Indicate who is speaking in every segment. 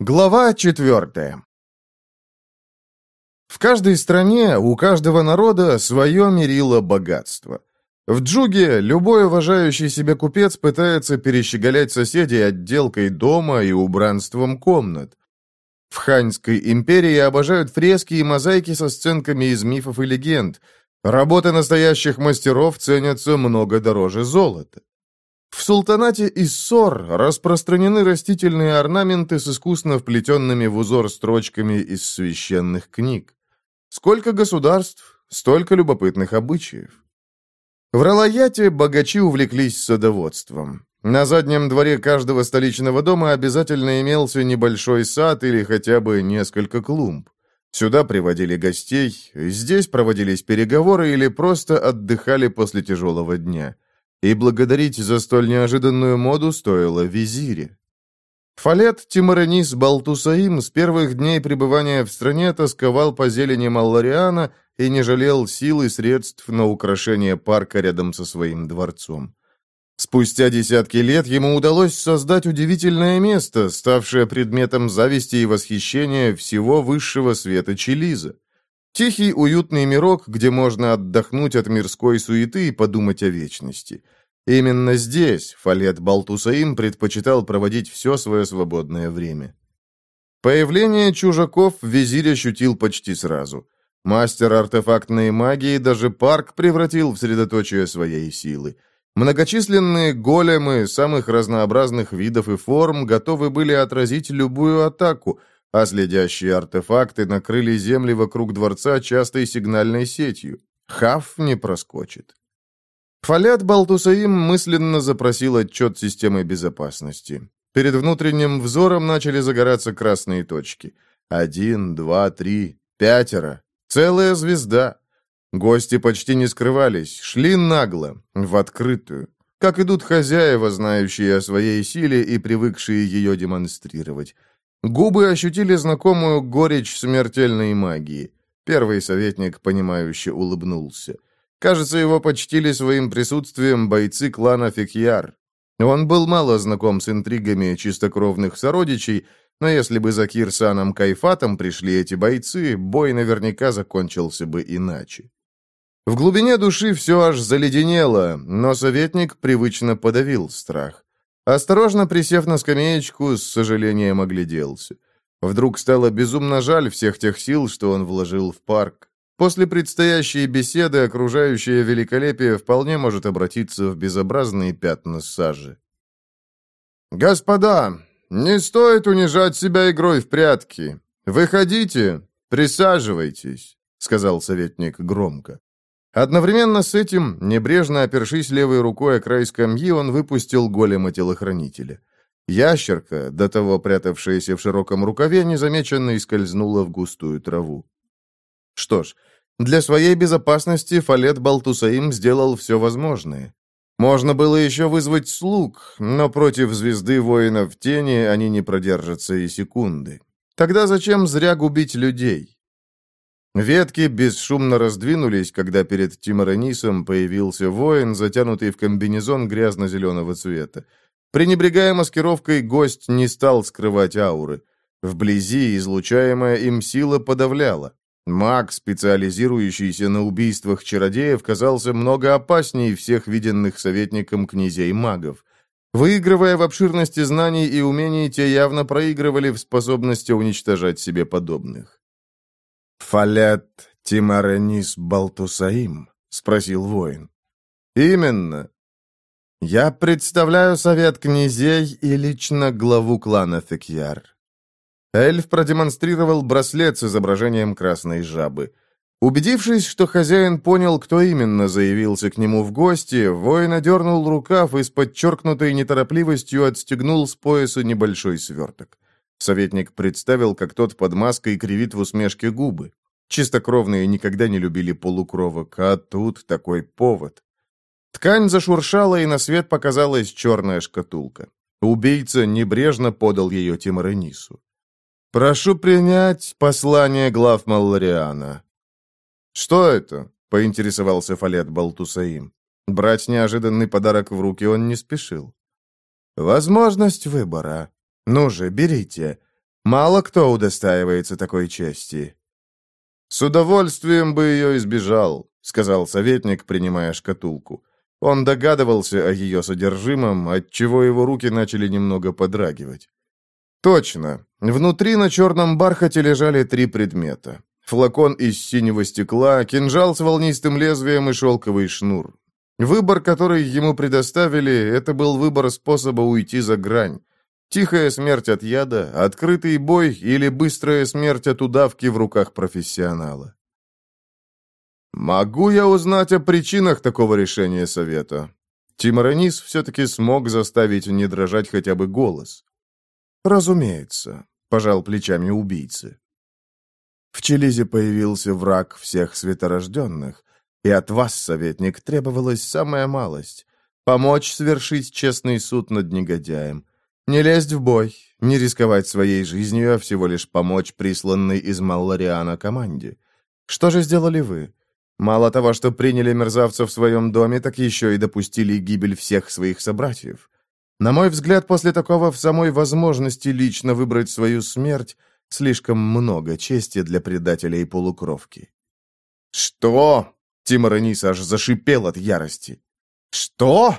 Speaker 1: Глава четвертая. В каждой стране, у каждого народа свое мерило богатства. В Джуге любой уважающий себя купец пытается перещеголять соседей отделкой дома и убранством комнат. В Ханьской империи обожают фрески и мозаики со сценками из мифов и легенд. Работы настоящих мастеров ценятся много дороже золота. В султанате Иссор распространены растительные орнаменты с искусно вплетенными в узор строчками из священных книг. Сколько государств, столько любопытных обычаев. В Ралаяте богачи увлеклись садоводством. На заднем дворе каждого столичного дома обязательно имелся небольшой сад или хотя бы несколько клумб. Сюда приводили гостей, здесь проводились переговоры или просто отдыхали после тяжелого дня. И благодарить за столь неожиданную моду стоило визире. Фалет Тимаранис Балтусаим с первых дней пребывания в стране тосковал по зелени Маллариана и не жалел сил и средств на украшение парка рядом со своим дворцом. Спустя десятки лет ему удалось создать удивительное место, ставшее предметом зависти и восхищения всего высшего света Чилиза. Тихий, уютный мирок, где можно отдохнуть от мирской суеты и подумать о вечности. Именно здесь Фалет Балтусаим предпочитал проводить все свое свободное время. Появление чужаков визирь ощутил почти сразу. Мастер артефактной магии даже парк превратил в средоточие своей силы. Многочисленные големы самых разнообразных видов и форм готовы были отразить любую атаку – а следящие артефакты накрыли земли вокруг дворца частой сигнальной сетью. Хаф не проскочит. Фалят Балтусаим мысленно запросил отчет системы безопасности. Перед внутренним взором начали загораться красные точки. Один, два, три, пятеро. Целая звезда. Гости почти не скрывались, шли нагло, в открытую. Как идут хозяева, знающие о своей силе и привыкшие ее демонстрировать. Губы ощутили знакомую горечь смертельной магии. Первый советник, понимающе улыбнулся. Кажется, его почтили своим присутствием бойцы клана Фикьяр. Он был мало знаком с интригами чистокровных сородичей, но если бы за Кирсаном Кайфатом пришли эти бойцы, бой наверняка закончился бы иначе. В глубине души все аж заледенело, но советник привычно подавил страх. Осторожно присев на скамеечку, с сожалением огляделся. Вдруг стало безумно жаль всех тех сил, что он вложил в парк. После предстоящей беседы окружающее великолепие вполне может обратиться в безобразные пятна сажи. «Господа, не стоит унижать себя игрой в прятки. Выходите, присаживайтесь», — сказал советник громко. Одновременно с этим, небрежно опершись левой рукой о край скамьи, он выпустил голема-телохранителя. Ящерка, до того прятавшаяся в широком рукаве, незамеченно скользнула в густую траву. Что ж, для своей безопасности Фалет Балтусаим сделал все возможное. Можно было еще вызвать слуг, но против звезды воинов тени они не продержатся и секунды. Тогда зачем зря губить людей? Ветки бесшумно раздвинулись, когда перед Тиморанисом появился воин, затянутый в комбинезон грязно-зеленого цвета. Пренебрегая маскировкой, гость не стал скрывать ауры. Вблизи излучаемая им сила подавляла. Маг, специализирующийся на убийствах чародеев, казался много опаснее всех виденных советником князей магов. Выигрывая в обширности знаний и умений, те явно проигрывали в способности уничтожать себе подобных.
Speaker 2: «Фалят Тимаренис Балтусаим?» — спросил воин.
Speaker 1: «Именно. Я представляю совет князей и лично главу клана Фекьяр». Эльф продемонстрировал браслет с изображением красной жабы. Убедившись, что хозяин понял, кто именно заявился к нему в гости, воин одернул рукав и с подчеркнутой неторопливостью отстегнул с пояса небольшой сверток. Советник представил, как тот под маской кривит в усмешке губы. Чистокровные никогда не любили полукровок, а тут такой повод. Ткань зашуршала, и на свет показалась черная шкатулка. Убийца небрежно подал ее Тимаренису. «Прошу принять послание глав Маллариана». «Что это?» — поинтересовался Фалет Балтусаим. Брать неожиданный подарок в руки он не спешил. «Возможность выбора. Ну же, берите. Мало кто удостаивается такой чести. С удовольствием бы ее избежал, сказал советник, принимая шкатулку. Он догадывался о ее содержимом, отчего его руки начали немного подрагивать. Точно. Внутри на черном бархате лежали три предмета. Флакон из синего стекла, кинжал с волнистым лезвием и шелковый шнур. Выбор, который ему предоставили, это был выбор способа уйти за грань. Тихая смерть от яда, открытый бой или быстрая смерть от удавки в руках профессионала. «Могу я узнать о причинах такого решения совета?» Тиморанис все-таки смог заставить не дрожать хотя бы голос. «Разумеется», — пожал плечами убийцы. В Челизе появился враг всех светорожденных, и от вас, советник, требовалась самая малость — помочь свершить честный суд над негодяем. Не лезть в бой, не рисковать своей жизнью, а всего лишь помочь присланной из Маллариана команде. Что же сделали вы? Мало того, что приняли мерзавца в своем доме, так еще и допустили гибель всех своих собратьев. На мой взгляд, после такого в самой возможности лично выбрать свою смерть слишком много чести для предателя и полукровки. «Что?» — Тиморанис аж зашипел от ярости. «Что?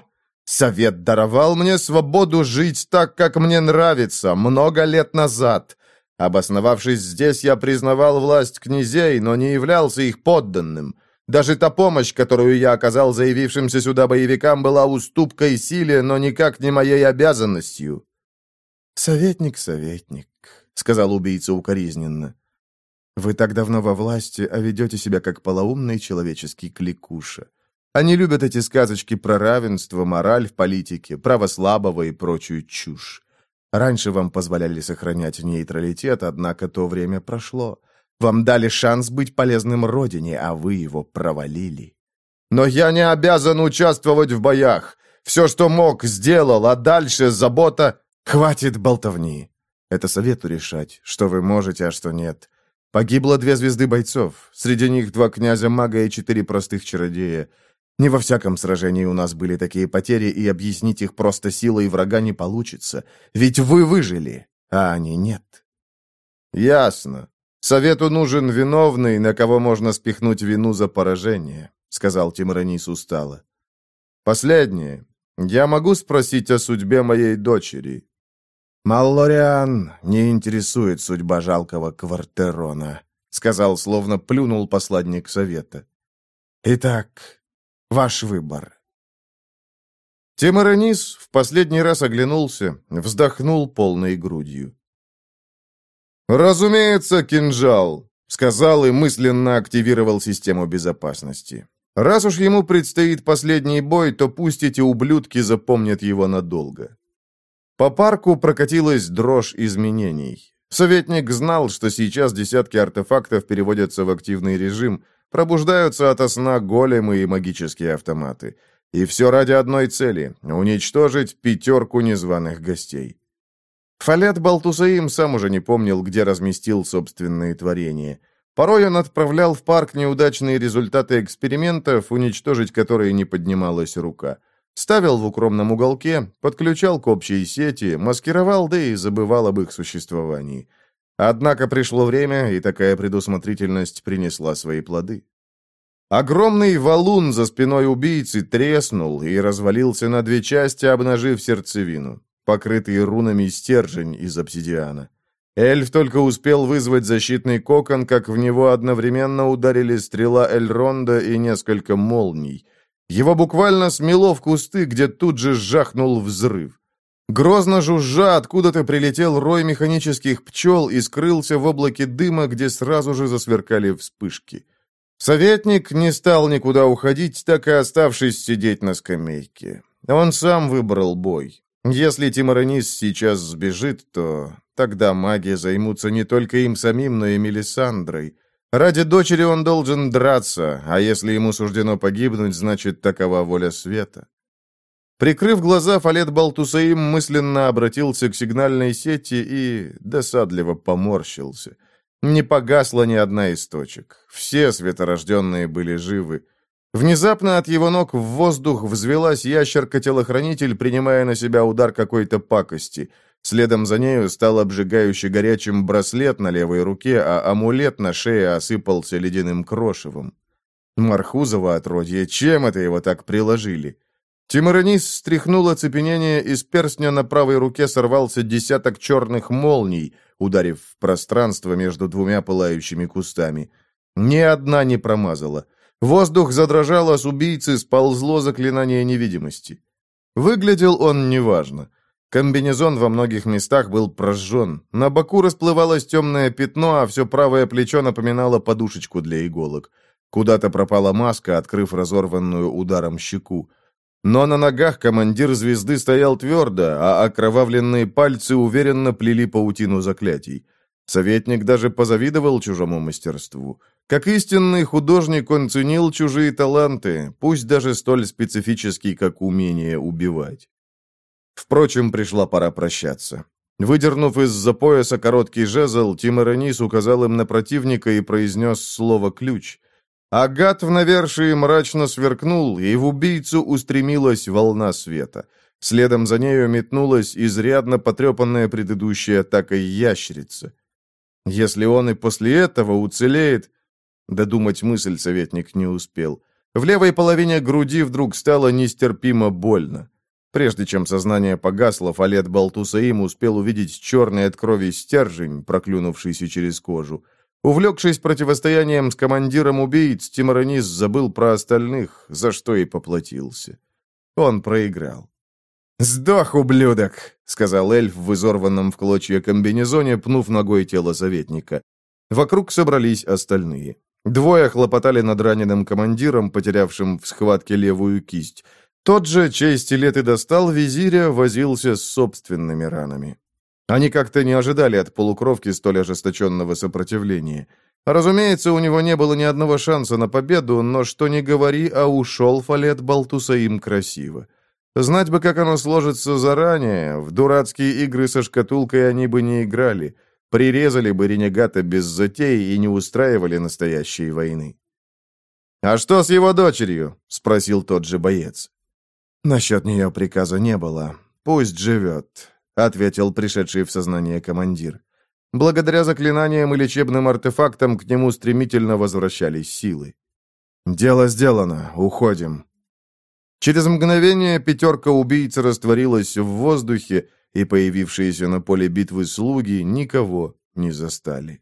Speaker 1: Совет даровал мне свободу жить так, как мне нравится, много лет назад. Обосновавшись здесь, я признавал власть князей, но не являлся их подданным». Даже та помощь, которую я оказал заявившимся сюда боевикам, была уступкой силе, но никак не моей обязанностью». «Советник, советник», — сказал убийца укоризненно. «Вы так давно во власти, а ведете себя как полоумный человеческий кликуша. Они любят эти сказочки про равенство, мораль в политике, право слабого и прочую чушь. Раньше вам позволяли сохранять нейтралитет, однако то время прошло. Вам дали шанс быть полезным родине, а вы его провалили. Но я не обязан участвовать в боях. Все, что мог, сделал, а дальше забота... Хватит болтовни. Это совету решать, что вы можете, а что нет. Погибло две звезды бойцов. Среди них два князя-мага и четыре простых чародея. Не во всяком сражении у нас были такие потери, и объяснить их просто силой врага не получится. Ведь вы выжили, а они нет. Ясно. «Совету нужен виновный, на кого можно спихнуть вину за поражение», — сказал Тимранис устало. «Последнее. Я могу спросить о судьбе моей дочери?» «Маллориан не интересует судьба жалкого Квартерона», — сказал, словно плюнул посладник совета. «Итак, ваш выбор». Тимаранис в последний раз оглянулся, вздохнул полной грудью. «Разумеется, кинжал», — сказал и мысленно активировал систему безопасности. «Раз уж ему предстоит последний бой, то пусть эти ублюдки запомнят его надолго». По парку прокатилась дрожь изменений. Советник знал, что сейчас десятки артефактов переводятся в активный режим, пробуждаются ото сна големы и магические автоматы. И все ради одной цели — уничтожить пятерку незваных гостей. Фалят Балтусаим сам уже не помнил, где разместил собственные творения. Порой он отправлял в парк неудачные результаты экспериментов, уничтожить которые не поднималась рука. Ставил в укромном уголке, подключал к общей сети, маскировал, да и забывал об их существовании. Однако пришло время, и такая предусмотрительность принесла свои плоды. Огромный валун за спиной убийцы треснул и развалился на две части, обнажив сердцевину покрытый рунами стержень из обсидиана. Эльф только успел вызвать защитный кокон, как в него одновременно ударили стрела Эльронда и несколько молний. Его буквально смело в кусты, где тут же сжахнул взрыв. Грозно жужжа, откуда-то прилетел рой механических пчел и скрылся в облаке дыма, где сразу же засверкали вспышки. Советник не стал никуда уходить, так и оставшись сидеть на скамейке. Он сам выбрал бой. Если Тиморанис сейчас сбежит, то тогда маги займутся не только им самим, но и Мелисандрой. Ради дочери он должен драться, а если ему суждено погибнуть, значит, такова воля света. Прикрыв глаза, Фалет Балтусаим мысленно обратился к сигнальной сети и досадливо поморщился. Не погасла ни одна из точек. Все светорожденные были живы. Внезапно от его ног в воздух взвелась ящерка-телохранитель, принимая на себя удар какой-то пакости. Следом за нею стал обжигающе горячим браслет на левой руке, а амулет на шее осыпался ледяным крошевом. Мархузово отродье, чем это его так приложили? Тимуранис стряхнул оцепенение, из перстня на правой руке сорвался десяток черных молний, ударив в пространство между двумя пылающими кустами. Ни одна не промазала. Воздух задрожал, а с убийцы сползло заклинание невидимости. Выглядел он неважно. Комбинезон во многих местах был прожжен. На боку расплывалось темное пятно, а все правое плечо напоминало подушечку для иголок. Куда-то пропала маска, открыв разорванную ударом щеку. Но на ногах командир звезды стоял твердо, а окровавленные пальцы уверенно плели паутину заклятий. Советник даже позавидовал чужому мастерству. Как истинный художник он ценил чужие таланты, пусть даже столь специфический, как умение убивать. Впрочем, пришла пора прощаться. Выдернув из-за пояса короткий жезл, Тиморанис указал им на противника и произнес слово «ключ». Агат в навершии мрачно сверкнул, и в убийцу устремилась волна света. Следом за нею метнулась изрядно потрепанная предыдущей атакой ящерица. Если он и после этого уцелеет... Додумать мысль советник не успел. В левой половине груди вдруг стало нестерпимо больно. Прежде чем сознание погасло, Фалет Балтусаим успел увидеть черный от крови стержень, проклюнувшийся через кожу. Увлекшись противостоянием с командиром убийц, Тиморанис забыл про остальных, за что и поплатился. Он проиграл. «Сдох, ублюдок!» — сказал эльф в изорванном в клочья комбинезоне, пнув ногой тело советника. Вокруг собрались остальные. Двое хлопотали над раненым командиром, потерявшим в схватке левую кисть. Тот же, чей стилет и достал визиря, возился с собственными ранами. Они как-то не ожидали от полукровки столь ожесточенного сопротивления. Разумеется, у него не было ни одного шанса на победу, но что ни говори, а ушел Фалет Балтуса им красиво. Знать бы, как оно сложится заранее, в дурацкие игры со шкатулкой они бы не играли, прирезали бы ренегата без затей и не устраивали настоящей войны. «А что с его дочерью?» — спросил тот же боец. «Насчет нее приказа не было. Пусть живет ответил пришедший в сознание командир. Благодаря заклинаниям и лечебным артефактам к нему стремительно возвращались силы. «Дело сделано. Уходим». Через мгновение пятерка убийц растворилась в воздухе, и появившиеся на поле битвы слуги никого не застали.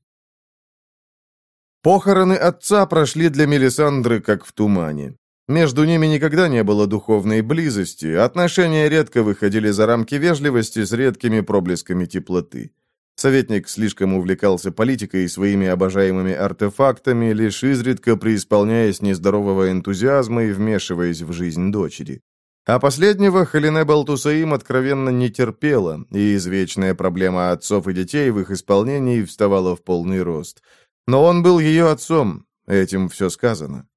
Speaker 1: Похороны отца прошли для Мелисандры как в тумане. Между ними никогда не было духовной близости, отношения редко выходили за рамки вежливости с редкими проблесками теплоты. Советник слишком увлекался политикой и своими обожаемыми артефактами, лишь изредка преисполняясь нездорового энтузиазма и вмешиваясь в жизнь дочери. А последнего Халине Балтусаим откровенно не терпела, и извечная проблема отцов и детей в их исполнении вставала в полный рост. Но он был ее отцом, этим все сказано.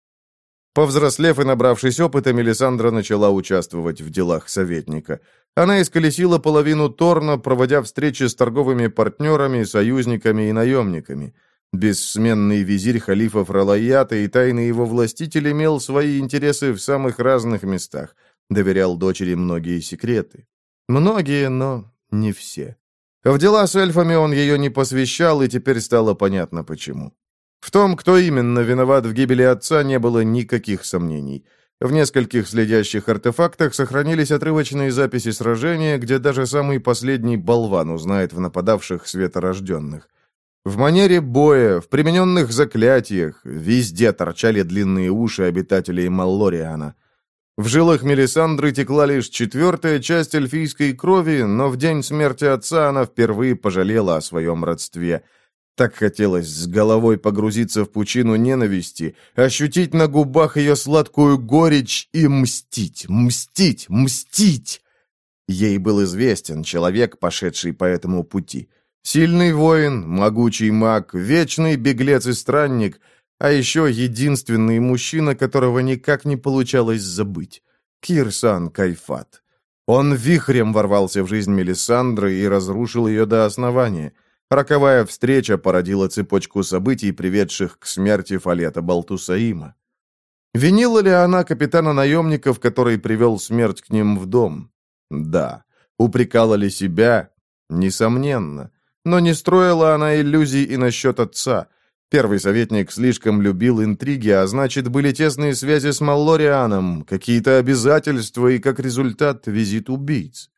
Speaker 1: Повзрослев и набравшись опыта, Мелисандра начала участвовать в делах советника. Она исколесила половину Торна, проводя встречи с торговыми партнерами, союзниками и наемниками. Бессменный визирь халифов Ралаята и тайный его властитель имел свои интересы в самых разных местах, доверял дочери многие секреты. Многие, но не все. В дела с эльфами он ее не посвящал, и теперь стало понятно почему. В том, кто именно виноват в гибели отца, не было никаких сомнений. В нескольких следящих артефактах сохранились отрывочные записи сражения, где даже самый последний болван узнает в нападавших светорожденных. В манере боя, в примененных заклятиях, везде торчали длинные уши обитателей Маллориана. В жилах Мелисандры текла лишь четвертая часть эльфийской крови, но в день смерти отца она впервые пожалела о своем родстве – так хотелось с головой погрузиться в пучину ненависти, ощутить на губах ее сладкую горечь и мстить, мстить, мстить. Ей был известен человек, пошедший по этому пути. Сильный воин, могучий маг, вечный беглец и странник, а еще единственный мужчина, которого никак не получалось забыть. Кирсан Кайфат. Он вихрем ворвался в жизнь Мелисандры и разрушил ее до основания — Роковая встреча породила цепочку событий, приведших к смерти Фалета Балтусаима. Винила ли она капитана наемников, который привел смерть к ним в дом? Да. Упрекала ли себя? Несомненно. Но не строила она иллюзий и насчет отца. Первый советник слишком любил интриги, а значит, были тесные связи с Маллорианом, какие-то обязательства и, как результат, визит убийц.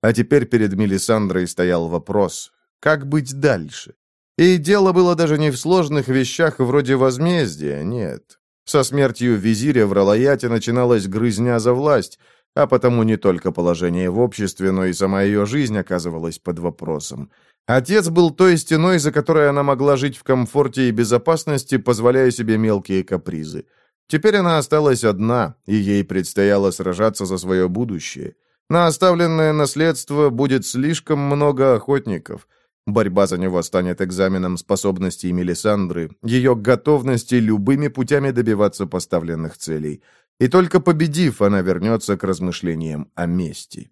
Speaker 1: А теперь перед Мелисандрой стоял вопрос, как быть дальше? И дело было даже не в сложных вещах вроде возмездия, нет. Со смертью визиря в Ралаяте начиналась грызня за власть, а потому не только положение в обществе, но и сама ее жизнь оказывалась под вопросом. Отец был той стеной, за которой она могла жить в комфорте и безопасности, позволяя себе мелкие капризы. Теперь она осталась одна, и ей предстояло сражаться за свое будущее. На оставленное наследство будет слишком много охотников. Борьба за него станет экзаменом способностей Мелисандры, ее готовности любыми путями добиваться поставленных целей. И только победив, она вернется к размышлениям о мести.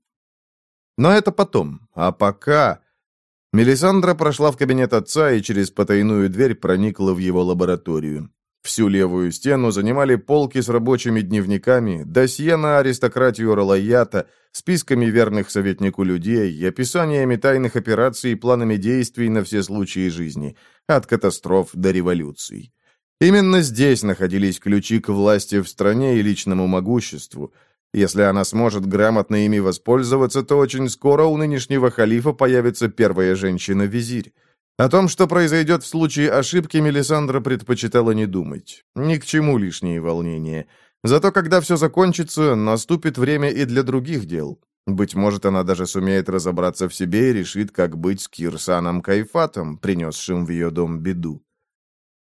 Speaker 1: Но это потом. А пока... Мелисандра прошла в кабинет отца и через потайную дверь проникла в его лабораторию. Всю левую стену занимали полки с рабочими дневниками, досье на аристократию Ралаята, списками верных советнику людей, описаниями тайных операций и планами действий на все случаи жизни, от катастроф до революций. Именно здесь находились ключи к власти в стране и личному могуществу – если она сможет грамотно ими воспользоваться, то очень скоро у нынешнего халифа появится первая женщина-визирь. О том, что произойдет в случае ошибки, Мелисандра предпочитала не думать. Ни к чему лишние волнения. Зато когда все закончится, наступит время и для других дел. Быть может, она даже сумеет разобраться в себе и решит, как быть с Кирсаном Кайфатом, принесшим в ее дом беду.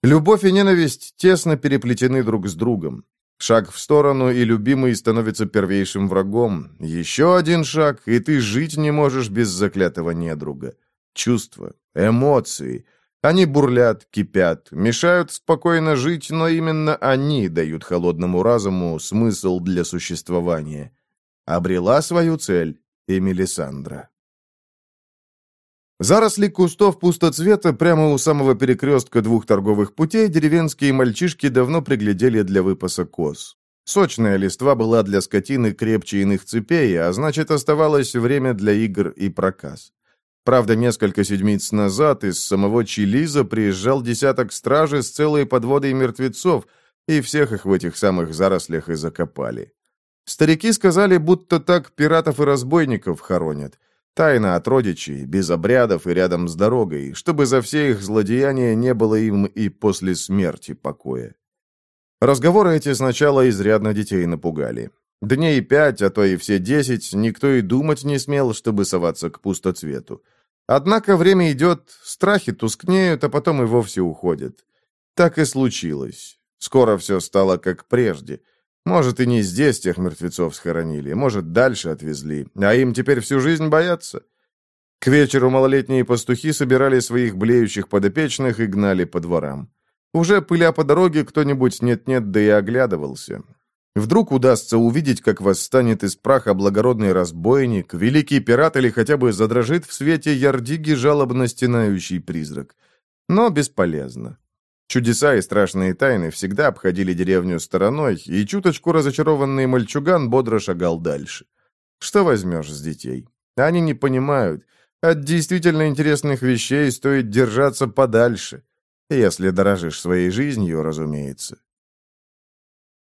Speaker 1: Любовь и ненависть тесно переплетены друг с другом. Шаг в сторону, и любимый становится первейшим врагом. Еще один шаг, и ты жить не можешь без заклятого недруга. Чувства, эмоции. Они бурлят, кипят, мешают спокойно жить, но именно они дают холодному разуму смысл для существования. Обрела свою цель и Мелисандра. Заросли кустов пустоцвета прямо у самого перекрестка двух торговых путей деревенские мальчишки давно приглядели для выпаса коз. Сочная листва была для скотины крепче иных цепей, а значит, оставалось время для игр и проказ. Правда, несколько седмиц назад из самого Чилиза приезжал десяток стражи с целой подводой мертвецов, и всех их в этих самых зарослях и закопали. Старики сказали, будто так пиратов и разбойников хоронят. Тайна от родичей, без обрядов и рядом с дорогой, чтобы за все их злодеяния не было им и после смерти покоя. Разговоры эти сначала изрядно детей напугали. Дней пять, а то и все десять, никто и думать не смел, чтобы соваться к пустоцвету. Однако время идет, страхи тускнеют, а потом и вовсе уходят. Так и случилось. Скоро все стало как прежде – может, и не здесь тех мертвецов схоронили, может, дальше отвезли, а им теперь всю жизнь бояться. К вечеру малолетние пастухи собирали своих блеющих подопечных и гнали по дворам. Уже пыля по дороге, кто-нибудь нет-нет, да и оглядывался. Вдруг удастся увидеть, как восстанет из праха благородный разбойник, великий пират или хотя бы задрожит в свете ярдиги жалобно стенающий призрак. Но бесполезно. Чудеса и страшные тайны всегда обходили деревню стороной, и чуточку разочарованный мальчуган бодро шагал дальше. Что возьмешь с детей? Они не понимают. От действительно интересных вещей стоит держаться подальше. Если дорожишь своей жизнью, разумеется.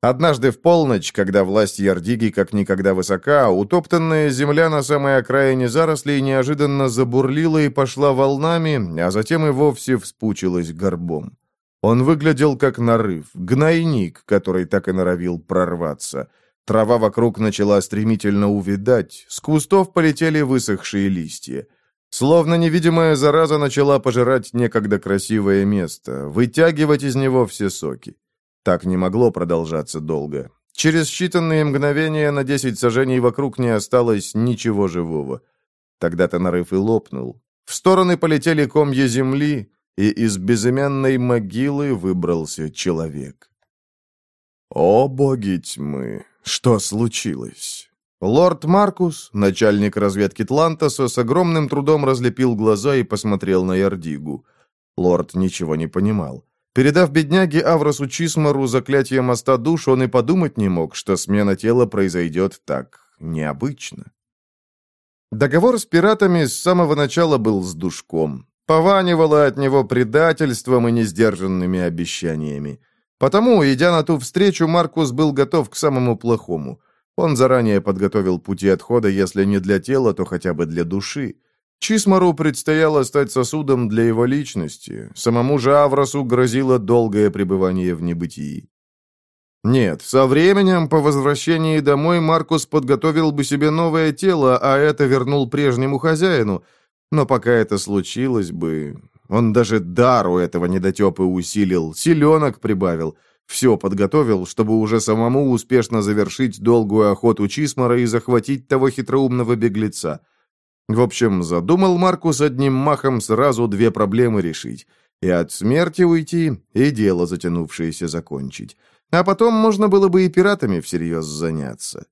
Speaker 1: Однажды в полночь, когда власть Ярдиги как никогда высока, утоптанная земля на самой окраине зарослей неожиданно забурлила и пошла волнами, а затем и вовсе вспучилась горбом. Он выглядел как нарыв, гнойник, который так и норовил прорваться. Трава вокруг начала стремительно увядать, с кустов полетели высохшие листья. Словно невидимая зараза начала пожирать некогда красивое место, вытягивать из него все соки. Так не могло продолжаться долго. Через считанные мгновения на десять сажений вокруг не осталось ничего живого. Тогда-то нарыв и лопнул. В стороны полетели комья земли, и из безымянной могилы выбрался человек. «О, боги тьмы! Что случилось?» Лорд Маркус, начальник разведки Тлантоса, с огромным трудом разлепил глаза и посмотрел на Ярдигу. Лорд ничего не понимал. Передав бедняге Авросу Чисмару заклятие моста душ, он и подумать не мог, что смена тела произойдет так необычно. Договор с пиратами с самого начала был с душком. Пованивало от него предательством и несдержанными обещаниями. Потому, идя на ту встречу, Маркус был готов к самому плохому. Он заранее подготовил пути отхода, если не для тела, то хотя бы для души. Чисмару предстояло стать сосудом для его личности. Самому же Авросу грозило долгое пребывание в небытии. Нет, со временем, по возвращении домой, Маркус подготовил бы себе новое тело, а это вернул прежнему хозяину. Но пока это случилось бы... Он даже дар у этого недотепы усилил, силенок прибавил. Все подготовил, чтобы уже самому успешно завершить долгую охоту Чисмара и захватить того хитроумного беглеца. В общем, задумал Маркус одним махом сразу две проблемы решить. И от смерти уйти, и дело затянувшееся закончить. А потом можно было бы и пиратами всерьез заняться.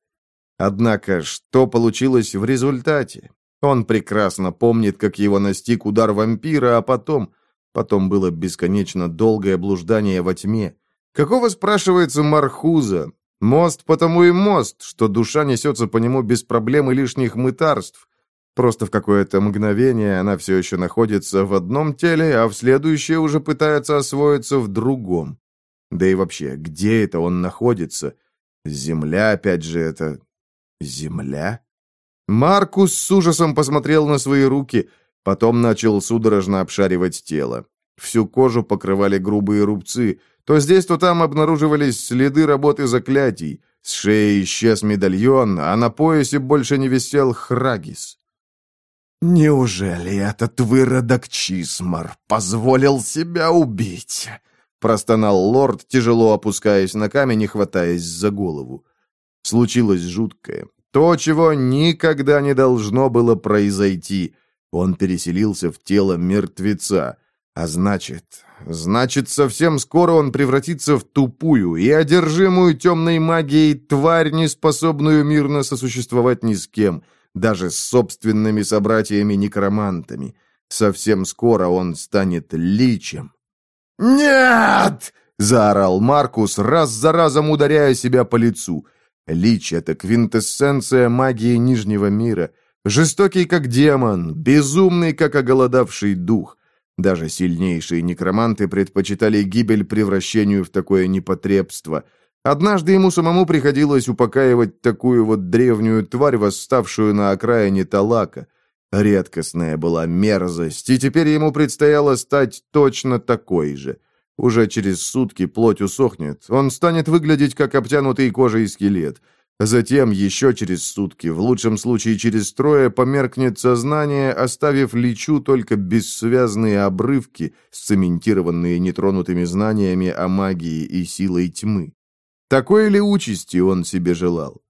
Speaker 1: Однако, что получилось в результате? Он прекрасно помнит, как его настиг удар вампира, а потом... Потом было бесконечно долгое блуждание во тьме. Какого, спрашивается, Мархуза? Мост потому и мост, что душа несется по нему без проблем и лишних мытарств. Просто в какое-то мгновение она все еще находится в одном теле, а в следующее уже пытается освоиться в другом. Да и вообще, где это он находится? Земля, опять же, это... Земля? Маркус с ужасом посмотрел на свои руки, потом начал судорожно обшаривать тело. Всю кожу покрывали грубые рубцы. То здесь, то там обнаруживались следы работы заклятий. С шеи исчез медальон, а на поясе больше не висел храгис.
Speaker 2: «Неужели этот выродок Чисмар позволил себя убить?»
Speaker 1: Простонал лорд, тяжело опускаясь на камень и хватаясь за голову. Случилось жуткое. То, чего никогда не должно было произойти. Он переселился в тело мертвеца. А значит... Значит, совсем скоро он превратится в тупую и одержимую темной магией тварь, не способную мирно сосуществовать ни с кем, даже с собственными собратьями-некромантами. Совсем скоро он станет личем.
Speaker 2: «Нет!»
Speaker 1: — заорал Маркус, раз за разом ударяя себя по лицу. Лич — это квинтэссенция магии Нижнего мира. Жестокий, как демон, безумный, как оголодавший дух. Даже сильнейшие некроманты предпочитали гибель превращению в такое непотребство. Однажды ему самому приходилось упокаивать такую вот древнюю тварь, восставшую на окраине Талака. Редкостная была мерзость, и теперь ему предстояло стать точно такой же. Уже через сутки плоть усохнет, он станет выглядеть как обтянутый кожей скелет. Затем еще через сутки, в лучшем случае через трое, померкнет сознание, оставив Личу только бессвязные обрывки, сцементированные нетронутыми знаниями о магии и силой тьмы. Такой ли участи он себе желал?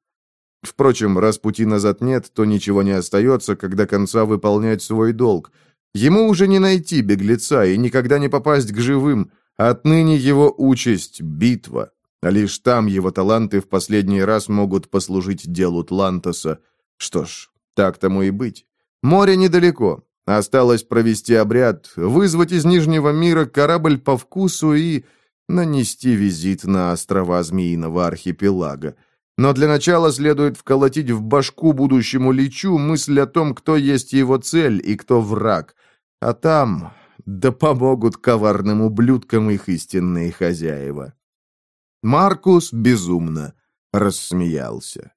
Speaker 1: Впрочем, раз пути назад нет, то ничего не остается, когда конца выполнять свой долг. Ему уже не найти беглеца и никогда не попасть к живым. Отныне его участь — битва. А лишь там его таланты в последний раз могут послужить делу Тлантоса. Что ж, так тому и быть. Море недалеко. Осталось провести обряд, вызвать из Нижнего мира корабль по вкусу и нанести визит на острова Змеиного архипелага. Но для начала следует вколотить в башку будущему личу мысль о том, кто есть его цель и кто враг. А там да помогут коварным ублюдкам их истинные хозяева. Маркус безумно рассмеялся.